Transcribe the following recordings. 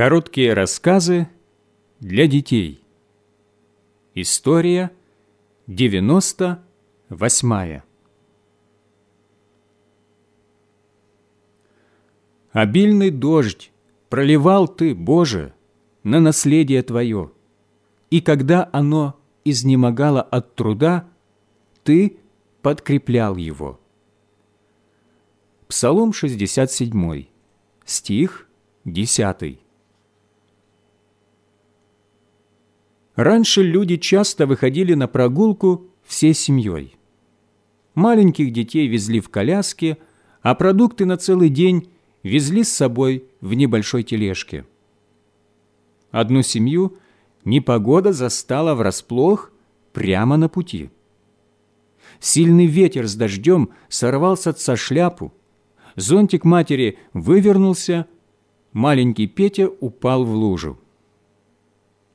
Короткие рассказы для детей. История 98. Обильный дождь проливал Ты, Боже, на наследие Твое, и когда оно изнемогало от труда, Ты подкреплял его. Псалом 67, стих 10. Раньше люди часто выходили на прогулку всей семьей. Маленьких детей везли в коляске, а продукты на целый день везли с собой в небольшой тележке. Одну семью непогода застала врасплох прямо на пути. Сильный ветер с дождем сорвался со шляпу, зонтик матери вывернулся, маленький Петя упал в лужу.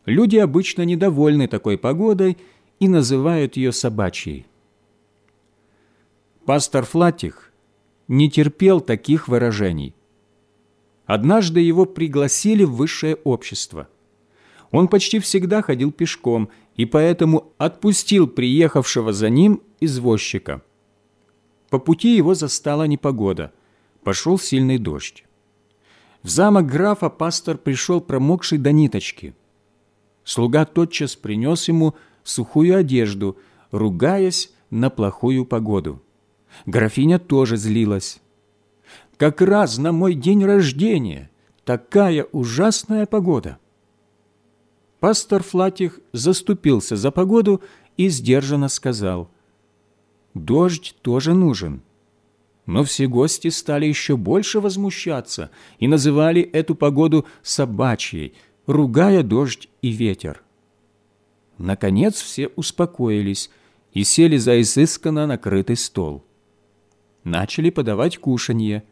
Люди обычно недовольны такой погодой и называют ее собачьей. Пастор Флатих не терпел таких выражений. Однажды его пригласили в высшее общество. Он почти всегда ходил пешком и поэтому отпустил приехавшего за ним извозчика. По пути его застала непогода. Пошел сильный дождь. В замок графа пастор пришел промокший до ниточки – Слуга тотчас принес ему сухую одежду, ругаясь на плохую погоду. Графиня тоже злилась. «Как раз на мой день рождения! Такая ужасная погода!» Пастор Флатих заступился за погоду и сдержанно сказал, «Дождь тоже нужен». Но все гости стали еще больше возмущаться и называли эту погоду собачьей, ругая дождь и ветер. Наконец все успокоились и сели за изысканно накрытый стол. Начали подавать кушанье.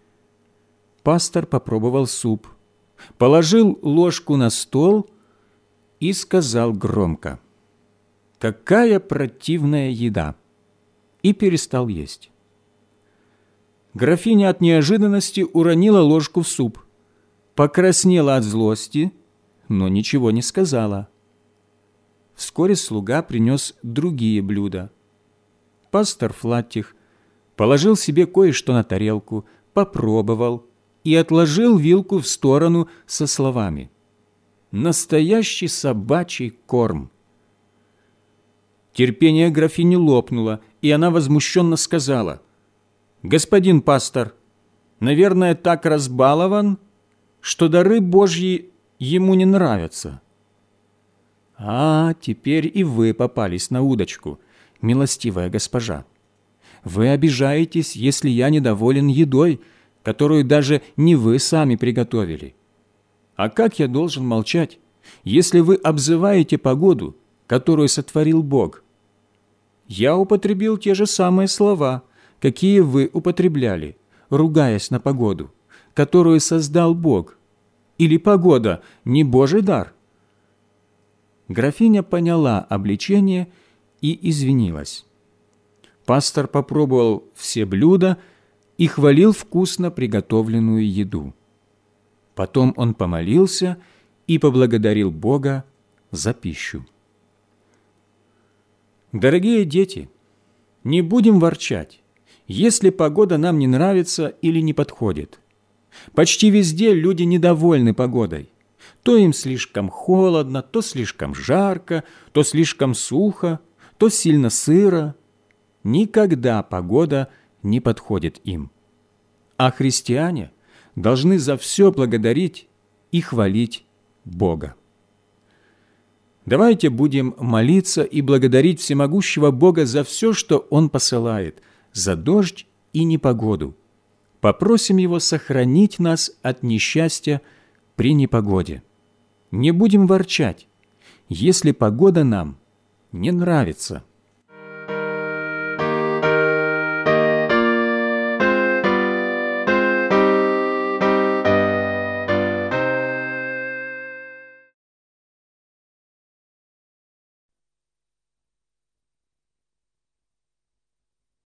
Пастор попробовал суп, положил ложку на стол и сказал громко, «Какая противная еда!» и перестал есть. Графиня от неожиданности уронила ложку в суп, покраснела от злости – но ничего не сказала. Вскоре слуга принес другие блюда. Пастор Флаттих положил себе кое-что на тарелку, попробовал и отложил вилку в сторону со словами «Настоящий собачий корм». Терпение графини лопнуло, и она возмущенно сказала «Господин пастор, наверное, так разбалован, что дары Божьи ему не нравятся. А, теперь и вы попались на удочку, милостивая госпожа. Вы обижаетесь, если я недоволен едой, которую даже не вы сами приготовили. А как я должен молчать, если вы обзываете погоду, которую сотворил Бог? Я употребил те же самые слова, какие вы употребляли, ругаясь на погоду, которую создал Бог – или погода не Божий дар? Графиня поняла обличение и извинилась. Пастор попробовал все блюда и хвалил вкусно приготовленную еду. Потом он помолился и поблагодарил Бога за пищу. Дорогие дети, не будем ворчать, если погода нам не нравится или не подходит. Почти везде люди недовольны погодой. То им слишком холодно, то слишком жарко, то слишком сухо, то сильно сыро. Никогда погода не подходит им. А христиане должны за все благодарить и хвалить Бога. Давайте будем молиться и благодарить всемогущего Бога за все, что Он посылает, за дождь и непогоду – попросим Его сохранить нас от несчастья при непогоде. Не будем ворчать, если погода нам не нравится –